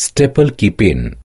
Staple Keepin